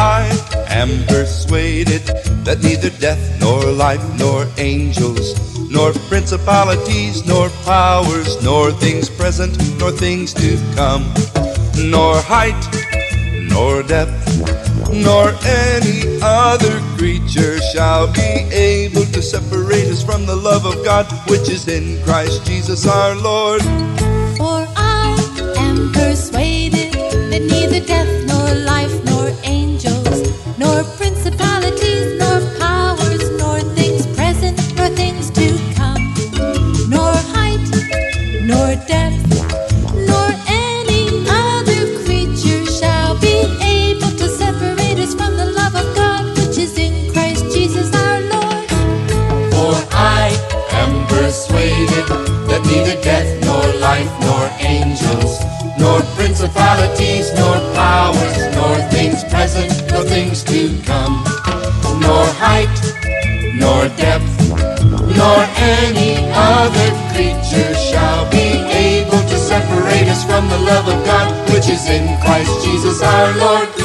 I am persuaded that neither death nor life nor angels nor principalities, nor powers, nor things present, nor things to come, nor height, nor depth, nor any other creature shall be able to separate us from the love of God which is in Christ Jesus our Lord. angels, nor principalities, nor powers, nor things present, nor things to come, nor height, nor depth, nor any other creature shall be able to separate us from the love of God, which is in Christ Jesus our Lord.